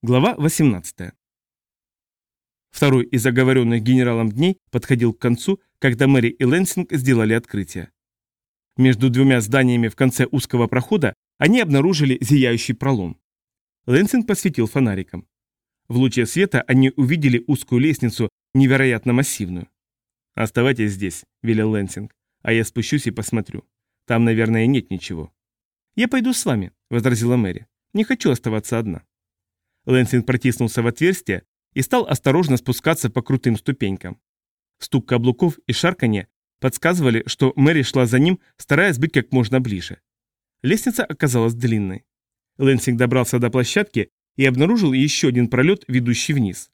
Глава 18. Второй из оговоренных генералом дней подходил к концу, когда Мэри и Лэнсинг сделали открытие. Между двумя зданиями в конце узкого прохода они обнаружили зияющий пролом. Лэнсинг посветил фонариком. В луче света они увидели узкую лестницу, невероятно массивную. «Оставайтесь здесь», — велел Лэнсинг, — «а я спущусь и посмотрю. Там, наверное, нет ничего». «Я пойду с вами», — возразила Мэри. «Не хочу оставаться одна». Лэнсинг протиснулся в отверстие и стал осторожно спускаться по крутым ступенькам. Стук каблуков и шарканье подсказывали, что Мэри шла за ним, стараясь быть как можно ближе. Лестница оказалась длинной. Лэнсинг добрался до площадки и обнаружил еще один пролет, ведущий вниз.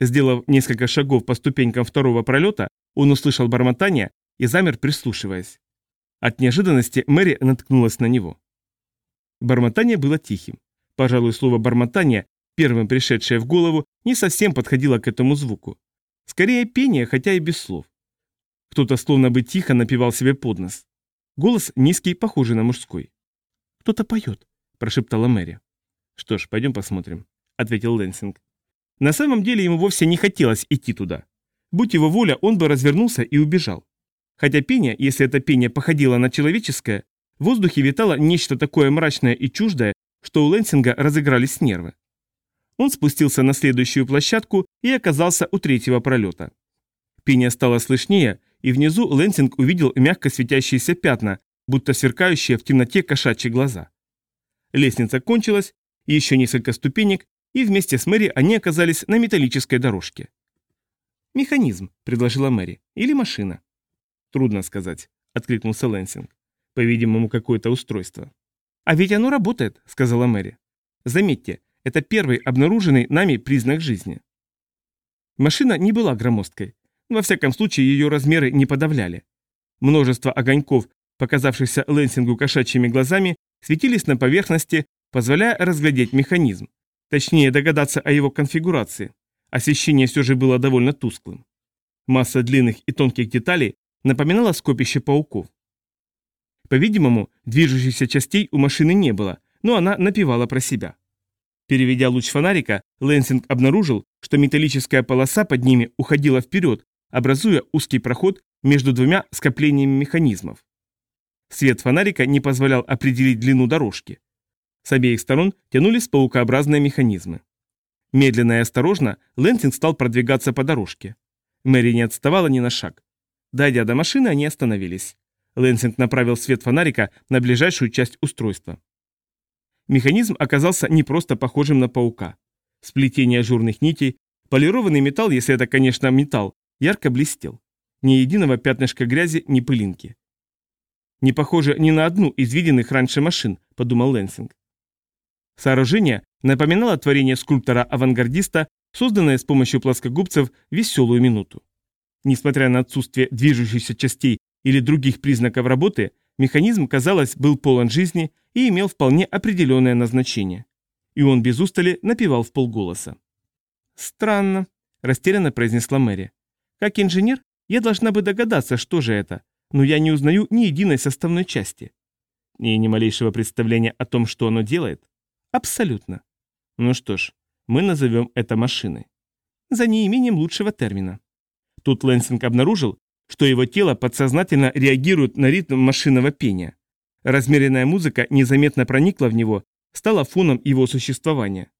Сделав несколько шагов по ступенькам второго пролета, он услышал бормотание и замер, прислушиваясь. От неожиданности Мэри наткнулась на него. Бормотание было тихим. Пожалуй, слово «бормотание», первым пришедшее в голову, не совсем подходило к этому звуку. Скорее пение, хотя и без слов. Кто-то словно бы тихо напевал себе под нос. Голос низкий, похожий на мужской. «Кто-то поет», – прошептала Мэри. «Что ж, пойдем посмотрим», – ответил Лэнсинг. На самом деле ему вовсе не хотелось идти туда. Будь его воля, он бы развернулся и убежал. Хотя пение, если это пение походило на человеческое, в воздухе витало нечто такое мрачное и чуждое, что у Лэнсинга разыгрались нервы. Он спустился на следующую площадку и оказался у третьего пролета. Пение стало слышнее, и внизу Лэнсинг увидел мягко светящиеся пятна, будто сверкающие в темноте кошачьи глаза. Лестница кончилась, еще несколько ступенек, и вместе с Мэри они оказались на металлической дорожке. «Механизм», — предложила Мэри, — «или машина». «Трудно сказать», — откликнулся Лэнсинг. «По-видимому, какое-то устройство». «А ведь оно работает», — сказала Мэри. «Заметьте, это первый обнаруженный нами признак жизни». Машина не была громоздкой. Во всяком случае, ее размеры не подавляли. Множество огоньков, показавшихся Лэнсингу кошачьими глазами, светились на поверхности, позволяя разглядеть механизм. Точнее, догадаться о его конфигурации. Освещение все же было довольно тусклым. Масса длинных и тонких деталей напоминала скопище пауков. По-видимому, движущихся частей у машины не было, но она напевала про себя. Переведя луч фонарика, Лэнсинг обнаружил, что металлическая полоса под ними уходила вперед, образуя узкий проход между двумя скоплениями механизмов. Свет фонарика не позволял определить длину дорожки. С обеих сторон тянулись паукообразные механизмы. Медленно и осторожно Лэнсинг стал продвигаться по дорожке. Мэри не отставала ни на шаг. Дойдя до машины, они остановились. Лэнсинг направил свет фонарика на ближайшую часть устройства. Механизм оказался не просто похожим на паука. Сплетение ажурных нитей, полированный металл, если это, конечно, металл, ярко блестел. Ни единого пятнышка грязи, ни пылинки. «Не похоже ни на одну из виденных раньше машин», — подумал Лэнсинг. Сооружение напоминало творение скульптора-авангардиста, созданное с помощью плоскогубцев веселую минуту. Несмотря на отсутствие движущихся частей или других признаков работы, механизм, казалось, был полон жизни и имел вполне определенное назначение. И он без устали напевал в полголоса. «Странно», – растерянно произнесла Мэри. «Как инженер, я должна бы догадаться, что же это, но я не узнаю ни единой составной части». «И ни малейшего представления о том, что оно делает?» «Абсолютно». «Ну что ж, мы назовем это машиной». «За неимением лучшего термина». Тут Лэнсинг обнаружил, что его тело подсознательно реагирует на ритм машинного пения. Размеренная музыка незаметно проникла в него, стала фоном его существования.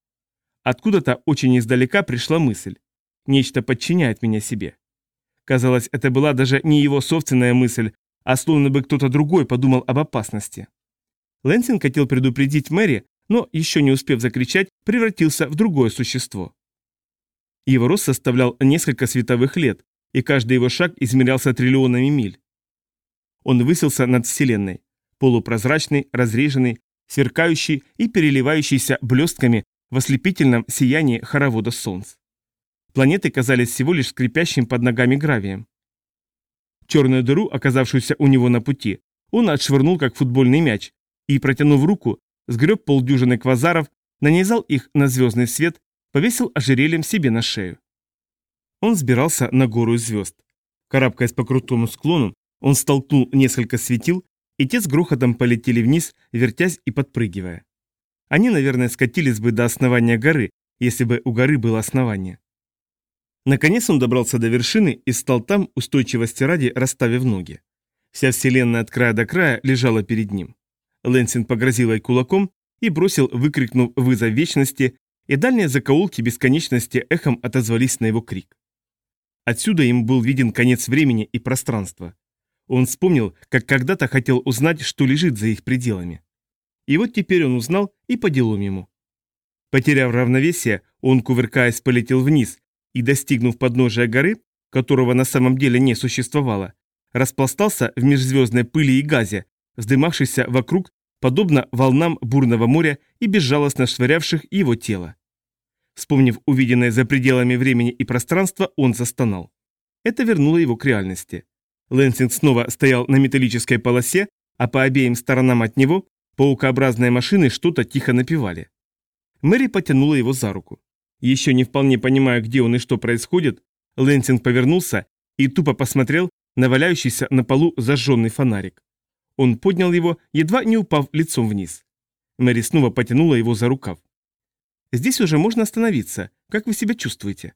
Откуда-то очень издалека пришла мысль. Нечто подчиняет меня себе. Казалось, это была даже не его собственная мысль, а словно бы кто-то другой подумал об опасности. Лэнсинг хотел предупредить Мэри, но, еще не успев закричать, превратился в другое существо. Его рост составлял несколько световых лет, и каждый его шаг измерялся триллионами миль. Он высился над Вселенной, полупрозрачный, разреженный, сверкающий и переливающийся блестками в ослепительном сиянии хоровода солнц. Планеты казались всего лишь скрипящим под ногами гравием. Черную дыру, оказавшуюся у него на пути, он отшвырнул как футбольный мяч и, протянув руку, сгреб полдюжины квазаров, нанизал их на звездный свет, повесил ожерельем себе на шею. Он сбирался на гору звезд. Карабкаясь по крутому склону, он столкнул несколько светил, и те с грохотом полетели вниз, вертясь и подпрыгивая. Они, наверное, скатились бы до основания горы, если бы у горы было основание. Наконец он добрался до вершины и стал там, устойчивости ради, расставив ноги. Вся вселенная от края до края лежала перед ним. Лэнсин погрозил ей кулаком и бросил, выкрикнув вызов вечности, и дальние закоулки бесконечности эхом отозвались на его крик. Отсюда им был виден конец времени и пространства. Он вспомнил, как когда-то хотел узнать, что лежит за их пределами. И вот теперь он узнал и по делам ему. Потеряв равновесие, он, кувыркаясь, полетел вниз и, достигнув подножия горы, которого на самом деле не существовало, распластался в межзвездной пыли и газе, вздымавшейся вокруг, подобно волнам бурного моря и безжалостно швырявших его тело. Вспомнив увиденное за пределами времени и пространства, он застонал. Это вернуло его к реальности. Лэнсинг снова стоял на металлической полосе, а по обеим сторонам от него паукообразные машины что-то тихо напевали. Мэри потянула его за руку. Еще не вполне понимая, где он и что происходит, Лэнсинг повернулся и тупо посмотрел на валяющийся на полу зажженный фонарик. Он поднял его, едва не упав лицом вниз. Мэри снова потянула его за рукав. «Здесь уже можно остановиться. Как вы себя чувствуете?»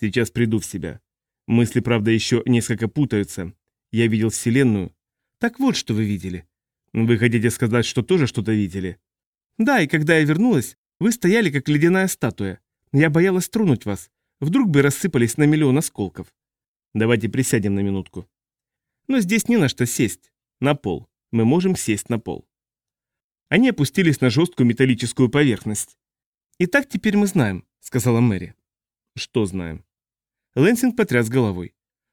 «Сейчас приду в себя. Мысли, правда, еще несколько путаются. Я видел Вселенную. Так вот, что вы видели. Вы хотите сказать, что тоже что-то видели? Да, и когда я вернулась, вы стояли, как ледяная статуя. Я боялась тронуть вас. Вдруг бы рассыпались на миллион осколков. Давайте присядем на минутку. Но здесь не на что сесть. На пол. Мы можем сесть на пол. Они опустились на жесткую металлическую поверхность. «Итак, теперь мы знаем», — сказала Мэри. «Что знаем?» Лэнсинг потряс головой.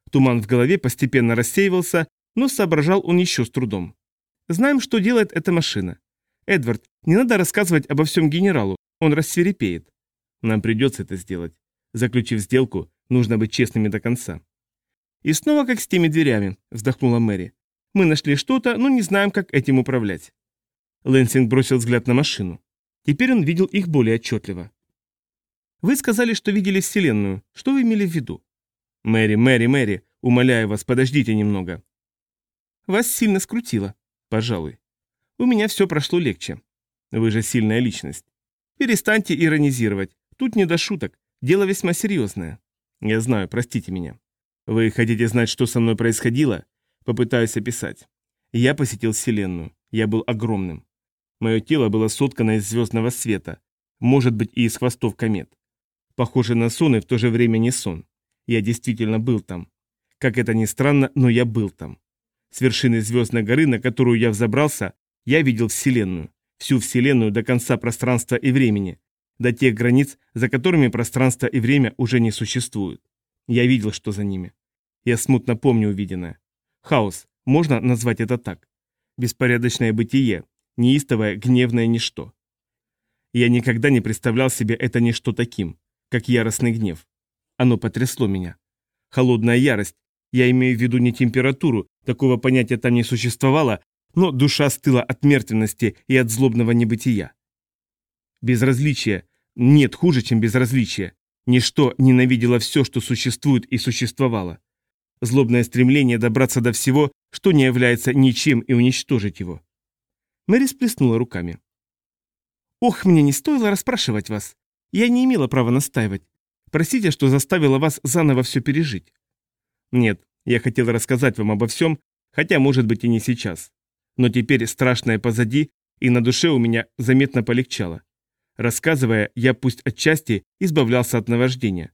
Туман в голове постепенно рассеивался, но соображал он еще с трудом. «Знаем, что делает эта машина. Эдвард, не надо рассказывать обо всем генералу, он рассверепеет. Нам придется это сделать. Заключив сделку, нужно быть честными до конца». «И снова как с теми дверями», — вздохнула Мэри. «Мы нашли что-то, но не знаем, как этим управлять». Лэнсинг бросил взгляд на машину. Теперь он видел их более отчетливо. Вы сказали, что видели Вселенную. Что вы имели в виду? Мэри, Мэри, Мэри, умоляю вас, подождите немного. Вас сильно скрутило. Пожалуй. У меня все прошло легче. Вы же сильная личность. Перестаньте иронизировать. Тут не до шуток. Дело весьма серьезное. Я знаю, простите меня. Вы хотите знать, что со мной происходило? Попытаюсь описать. Я посетил Вселенную. Я был огромным. Мое тело было соткано из звездного света, может быть и из хвостов комет. Похоже на сон и в то же время не сон. Я действительно был там. Как это ни странно, но я был там. С вершины звездной горы, на которую я взобрался, я видел Вселенную. Всю Вселенную до конца пространства и времени. До тех границ, за которыми пространство и время уже не существуют. Я видел, что за ними. Я смутно помню увиденное. Хаос, можно назвать это так. Беспорядочное бытие, неистовое, гневное ничто. Я никогда не представлял себе это ничто таким как яростный гнев. Оно потрясло меня. Холодная ярость. Я имею в виду не температуру, такого понятия там не существовало, но душа стыла от мертвенности и от злобного небытия. Безразличие. Нет хуже, чем безразличие. Ничто ненавидело все, что существует и существовало. Злобное стремление добраться до всего, что не является ничем, и уничтожить его. Мэри сплеснула руками. «Ох, мне не стоило расспрашивать вас. Я не имела права настаивать. Простите, что заставила вас заново все пережить. Нет, я хотел рассказать вам обо всем, хотя, может быть, и не сейчас. Но теперь страшное позади, и на душе у меня заметно полегчало. Рассказывая, я пусть отчасти избавлялся от наваждения.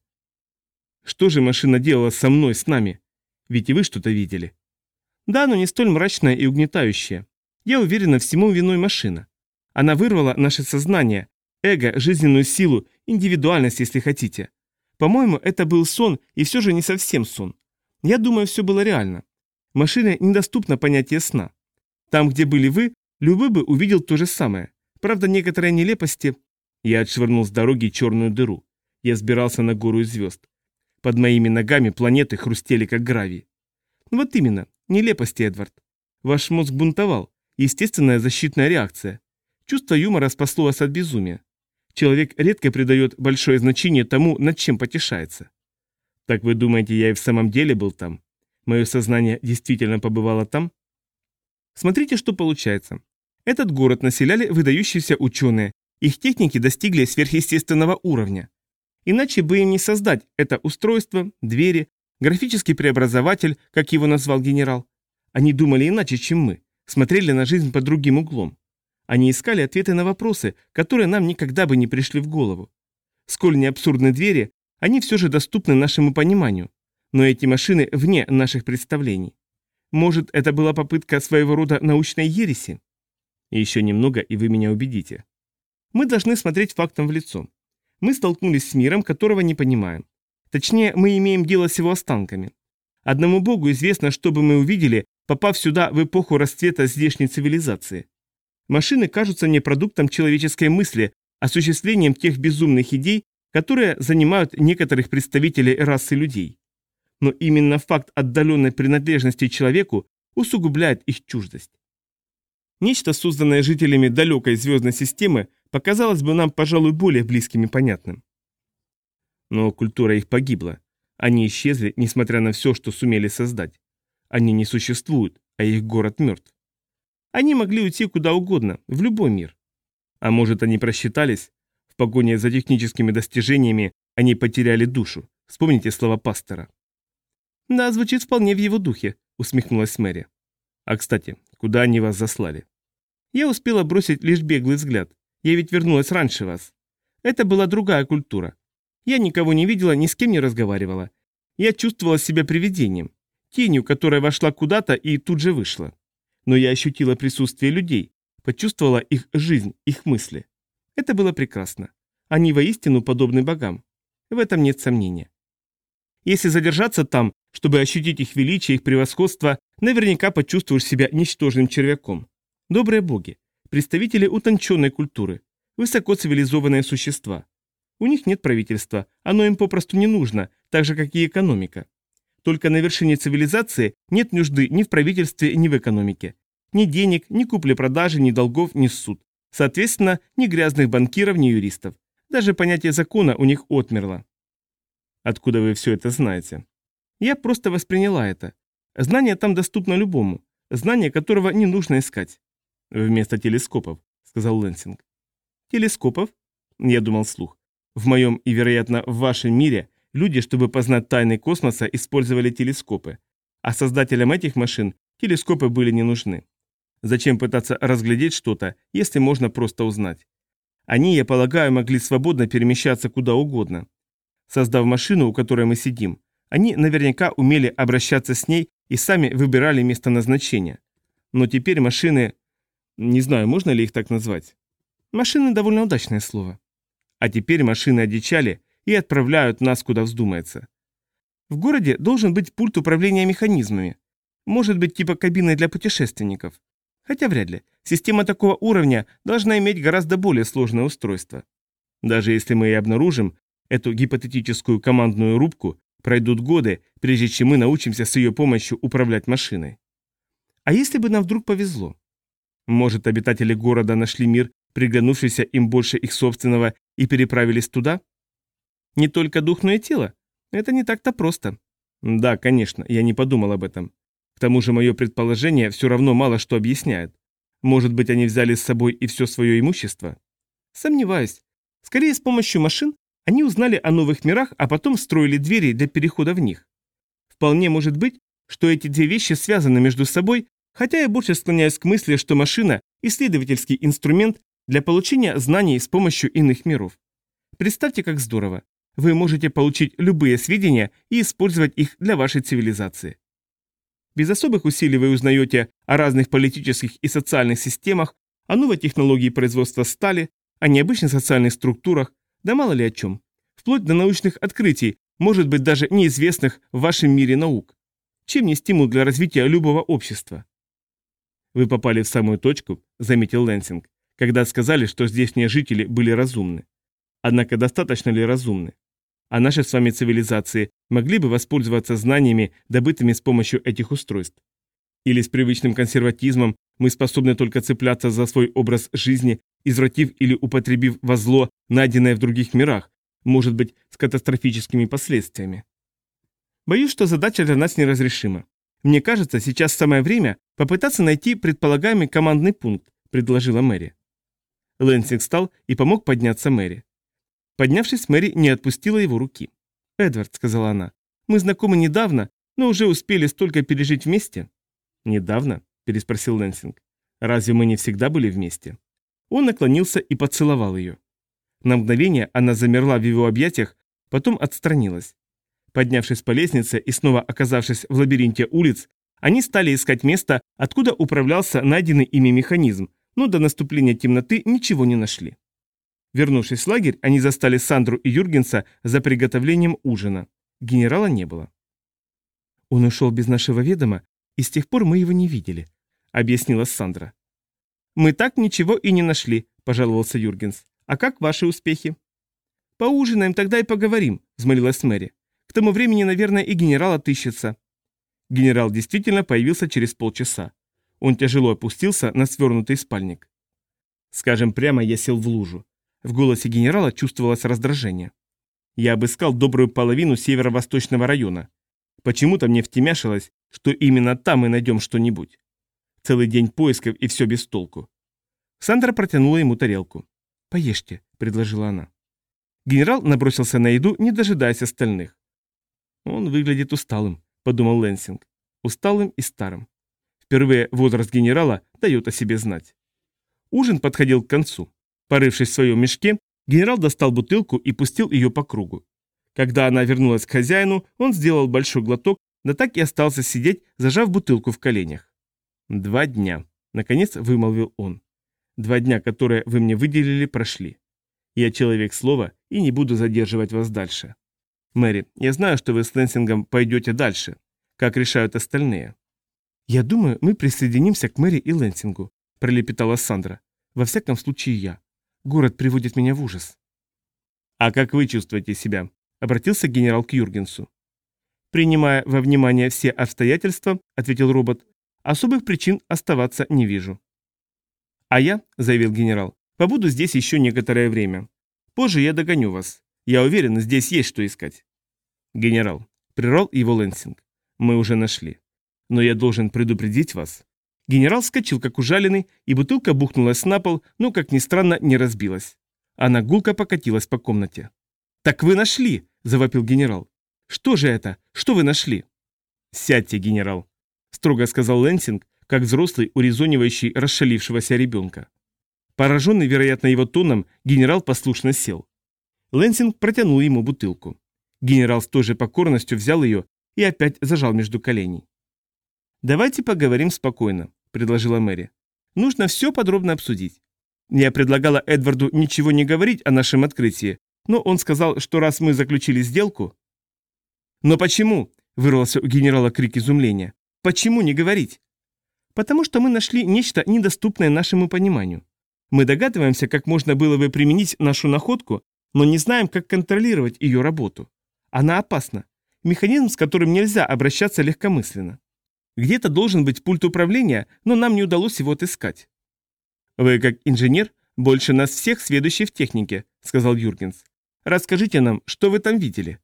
Что же машина делала со мной, с нами? Ведь и вы что-то видели. Да, но не столь мрачное и угнетающее. Я уверена, всему виной машина. Она вырвала наше сознание, Эго, жизненную силу, индивидуальность, если хотите. По-моему, это был сон, и все же не совсем сон. Я думаю, все было реально. Машине недоступно понятие сна. Там, где были вы, любой бы увидел то же самое. Правда, некоторые нелепости... Я отшвырнул с дороги черную дыру. Я сбирался на гору из звезд. Под моими ногами планеты хрустели, как гравий. Вот именно, нелепости, Эдвард. Ваш мозг бунтовал. Естественная защитная реакция. Чувство юмора спасло вас от безумия. Человек редко придает большое значение тому, над чем потешается. Так вы думаете, я и в самом деле был там? Мое сознание действительно побывало там? Смотрите, что получается. Этот город населяли выдающиеся ученые, Их техники достигли сверхъестественного уровня. Иначе бы им не создать это устройство, двери, графический преобразователь, как его назвал генерал. Они думали иначе, чем мы, смотрели на жизнь под другим углом. Они искали ответы на вопросы, которые нам никогда бы не пришли в голову. Сколь не абсурдны двери, они все же доступны нашему пониманию. Но эти машины вне наших представлений. Может, это была попытка своего рода научной ереси? еще немного, и вы меня убедите. Мы должны смотреть фактам в лицо. Мы столкнулись с миром, которого не понимаем. Точнее, мы имеем дело с его останками. Одному Богу известно, что бы мы увидели, попав сюда в эпоху расцвета здешней цивилизации. Машины кажутся мне продуктом человеческой мысли, осуществлением тех безумных идей, которые занимают некоторых представителей расы людей. Но именно факт отдаленной принадлежности человеку усугубляет их чуждость. Нечто, созданное жителями далекой звездной системы, показалось бы нам, пожалуй, более близким и понятным. Но культура их погибла. Они исчезли, несмотря на все, что сумели создать. Они не существуют, а их город мертв. Они могли уйти куда угодно, в любой мир. А может, они просчитались? В погоне за техническими достижениями они потеряли душу. Вспомните слова пастора. «Да, звучит вполне в его духе», — усмехнулась Мэри. «А, кстати, куда они вас заслали?» «Я успела бросить лишь беглый взгляд. Я ведь вернулась раньше вас. Это была другая культура. Я никого не видела, ни с кем не разговаривала. Я чувствовала себя привидением, тенью, которая вошла куда-то и тут же вышла. Но я ощутила присутствие людей, почувствовала их жизнь, их мысли. Это было прекрасно. Они воистину подобны богам. В этом нет сомнения. Если задержаться там, чтобы ощутить их величие, их превосходство, наверняка почувствуешь себя ничтожным червяком. Добрые боги, представители утонченной культуры, высоко цивилизованные существа. У них нет правительства, оно им попросту не нужно, так же, как и экономика. Только на вершине цивилизации нет нужды ни в правительстве, ни в экономике. Ни денег, ни купли-продажи, ни долгов, ни суд. Соответственно, ни грязных банкиров, ни юристов. Даже понятие закона у них отмерло. Откуда вы все это знаете? Я просто восприняла это. Знание там доступно любому. Знание, которого не нужно искать. Вместо телескопов, сказал Лэнсинг. Телескопов? Я думал вслух. В моем и, вероятно, в вашем мире люди, чтобы познать тайны космоса, использовали телескопы. А создателям этих машин телескопы были не нужны. Зачем пытаться разглядеть что-то, если можно просто узнать? Они, я полагаю, могли свободно перемещаться куда угодно. Создав машину, у которой мы сидим, они наверняка умели обращаться с ней и сами выбирали место назначения. Но теперь машины... Не знаю, можно ли их так назвать. Машины довольно удачное слово. А теперь машины одичали и отправляют нас куда вздумается. В городе должен быть пульт управления механизмами. Может быть типа кабины для путешественников. Хотя вряд ли. Система такого уровня должна иметь гораздо более сложное устройство. Даже если мы и обнаружим эту гипотетическую командную рубку, пройдут годы, прежде чем мы научимся с ее помощью управлять машиной. А если бы нам вдруг повезло? Может, обитатели города нашли мир, приглянувшийся им больше их собственного, и переправились туда? Не только дух, но и тело? Это не так-то просто. Да, конечно, я не подумал об этом. К тому же мое предположение все равно мало что объясняет. Может быть, они взяли с собой и все свое имущество? Сомневаюсь. Скорее, с помощью машин они узнали о новых мирах, а потом строили двери для перехода в них. Вполне может быть, что эти две вещи связаны между собой, хотя я больше склоняюсь к мысли, что машина – исследовательский инструмент для получения знаний с помощью иных миров. Представьте, как здорово. Вы можете получить любые сведения и использовать их для вашей цивилизации. Без особых усилий вы узнаете о разных политических и социальных системах, о новой технологии производства стали, о необычных социальных структурах, да мало ли о чем. Вплоть до научных открытий, может быть даже неизвестных в вашем мире наук. Чем не стимул для развития любого общества? Вы попали в самую точку, заметил Лэнсинг, когда сказали, что здешние жители были разумны. Однако достаточно ли разумны? А наши с вами цивилизации могли бы воспользоваться знаниями, добытыми с помощью этих устройств. Или с привычным консерватизмом мы способны только цепляться за свой образ жизни, извратив или употребив во зло, найденное в других мирах, может быть, с катастрофическими последствиями. Боюсь, что задача для нас неразрешима. Мне кажется, сейчас самое время попытаться найти предполагаемый командный пункт, предложила Мэри. Лэнсинг встал и помог подняться Мэри. Поднявшись, Мэри не отпустила его руки. «Эдвард», — сказала она, — «мы знакомы недавно, но уже успели столько пережить вместе». «Недавно?» — переспросил Лэнсинг. «Разве мы не всегда были вместе?» Он наклонился и поцеловал ее. На мгновение она замерла в его объятиях, потом отстранилась. Поднявшись по лестнице и снова оказавшись в лабиринте улиц, они стали искать место, откуда управлялся найденный ими механизм, но до наступления темноты ничего не нашли. Вернувшись в лагерь, они застали Сандру и Юргенса за приготовлением ужина. Генерала не было. «Он ушел без нашего ведома, и с тех пор мы его не видели», — объяснила Сандра. «Мы так ничего и не нашли», — пожаловался Юргенс. «А как ваши успехи?» «Поужинаем, тогда и поговорим», — взмолилась Мэри. «К тому времени, наверное, и генерал отыщется». Генерал действительно появился через полчаса. Он тяжело опустился на свернутый спальник. Скажем прямо, я сел в лужу. В голосе генерала чувствовалось раздражение. Я обыскал добрую половину северо-восточного района. Почему-то мне втемяшилось, что именно там мы найдем что-нибудь. Целый день поисков и все без толку. Сандра протянула ему тарелку. «Поешьте», — предложила она. Генерал набросился на еду, не дожидаясь остальных. «Он выглядит усталым», — подумал Лэнсинг. «Усталым и старым. Впервые возраст генерала дает о себе знать». Ужин подходил к концу. Порывшись в своем мешке, генерал достал бутылку и пустил ее по кругу. Когда она вернулась к хозяину, он сделал большой глоток, да так и остался сидеть, зажав бутылку в коленях. «Два дня», — наконец вымолвил он. «Два дня, которые вы мне выделили, прошли. Я человек слова и не буду задерживать вас дальше. Мэри, я знаю, что вы с Лэнсингом пойдете дальше, как решают остальные». «Я думаю, мы присоединимся к Мэри и Лэнсингу», — пролепетала Сандра. «Во всяком случае, я. Город приводит меня в ужас. «А как вы чувствуете себя?» – обратился генерал к Юргенсу. «Принимая во внимание все обстоятельства», – ответил робот, – «особых причин оставаться не вижу». «А я», – заявил генерал, – «побуду здесь еще некоторое время. Позже я догоню вас. Я уверен, здесь есть что искать». «Генерал», – прервал его Лэнсинг, – «мы уже нашли. Но я должен предупредить вас, Генерал вскочил, как ужаленный, и бутылка бухнулась на пол, но, как ни странно, не разбилась. Она гулко покатилась по комнате. «Так вы нашли!» – завопил генерал. «Что же это? Что вы нашли?» «Сядьте, генерал», – строго сказал Лэнсинг, как взрослый, урезонивающий расшалившегося ребенка. Пораженный, вероятно, его тоном, генерал послушно сел. Лэнсинг протянул ему бутылку. Генерал с той же покорностью взял ее и опять зажал между коленей. «Давайте поговорим спокойно», — предложила Мэри. «Нужно все подробно обсудить. Я предлагала Эдварду ничего не говорить о нашем открытии, но он сказал, что раз мы заключили сделку...» «Но почему?» — вырвался у генерала крик изумления. «Почему не говорить?» «Потому что мы нашли нечто недоступное нашему пониманию. Мы догадываемся, как можно было бы применить нашу находку, но не знаем, как контролировать ее работу. Она опасна. Механизм, с которым нельзя обращаться легкомысленно. Где-то должен быть пульт управления, но нам не удалось его отыскать. «Вы, как инженер, больше нас всех сведущий в технике», — сказал Юргенс. «Расскажите нам, что вы там видели?»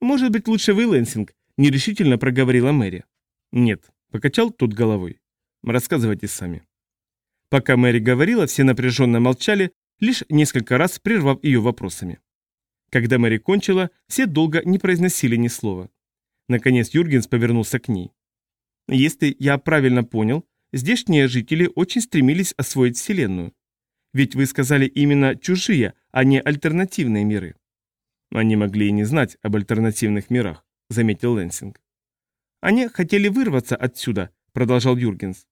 «Может быть, лучше вы, Лэнсинг», — нерешительно проговорила Мэри. «Нет», — покачал тут головой. «Рассказывайте сами». Пока Мэри говорила, все напряженно молчали, лишь несколько раз прервав ее вопросами. Когда Мэри кончила, все долго не произносили ни слова. Наконец Юргенс повернулся к ней. Если я правильно понял, здешние жители очень стремились освоить Вселенную. Ведь вы сказали именно чужие, а не альтернативные миры. Они могли и не знать об альтернативных мирах, заметил Лэнсинг. Они хотели вырваться отсюда, продолжал Юргенс.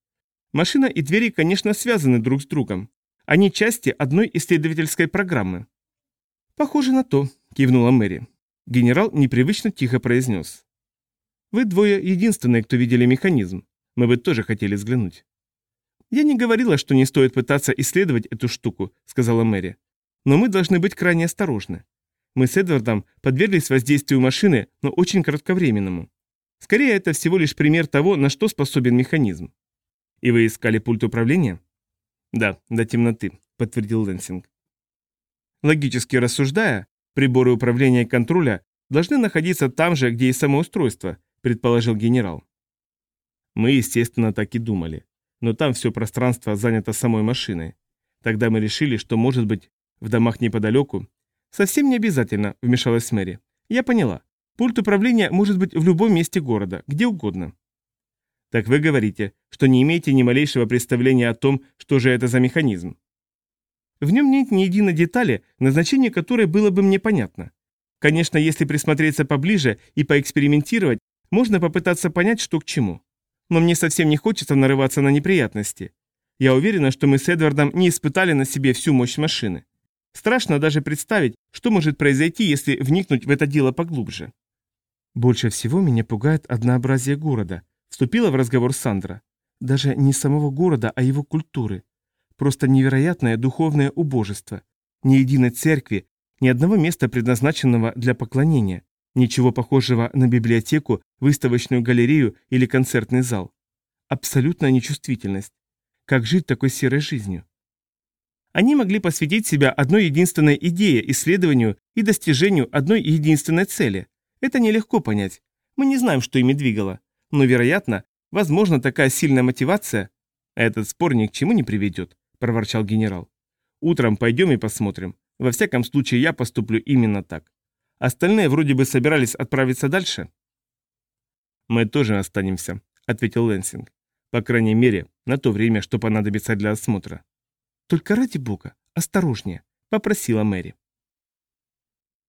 Машина и двери, конечно, связаны друг с другом. Они части одной исследовательской программы. Похоже на то, кивнула Мэри. Генерал непривычно тихо произнес. Вы двое единственные, кто видели механизм. Мы бы тоже хотели взглянуть. Я не говорила, что не стоит пытаться исследовать эту штуку, сказала Мэри. Но мы должны быть крайне осторожны. Мы с Эдвардом подверглись воздействию машины, но очень кратковременному. Скорее, это всего лишь пример того, на что способен механизм. И вы искали пульт управления? Да, до темноты, подтвердил Лэнсинг. Логически рассуждая, приборы управления и контроля должны находиться там же, где и само устройство, предположил генерал. Мы, естественно, так и думали. Но там все пространство занято самой машиной. Тогда мы решили, что, может быть, в домах неподалеку... Совсем не обязательно, вмешалась Мэри. Я поняла. Пульт управления может быть в любом месте города, где угодно. Так вы говорите, что не имеете ни малейшего представления о том, что же это за механизм. В нем нет ни единой детали, назначение которой было бы мне понятно. Конечно, если присмотреться поближе и поэкспериментировать, можно попытаться понять, что к чему. Но мне совсем не хочется нарываться на неприятности. Я уверена, что мы с Эдвардом не испытали на себе всю мощь машины. Страшно даже представить, что может произойти, если вникнуть в это дело поглубже. Больше всего меня пугает однообразие города, вступила в разговор Сандра. Даже не самого города, а его культуры. Просто невероятное духовное убожество. Ни единой церкви, ни одного места, предназначенного для поклонения, ничего похожего на библиотеку, выставочную галерею или концертный зал. Абсолютная нечувствительность. Как жить такой серой жизнью? Они могли посвятить себя одной единственной идее, исследованию и достижению одной единственной цели. Это нелегко понять. Мы не знаем, что ими двигало. Но, вероятно, возможно, такая сильная мотивация... Этот спор ни к чему не приведет, проворчал генерал. Утром пойдем и посмотрим. Во всяком случае, я поступлю именно так. Остальные вроде бы собирались отправиться дальше. Мы тоже останемся, ответил Лэнсинг. По крайней мере, на то время, что понадобится для осмотра. Только ради бога, осторожнее, попросила Мэри.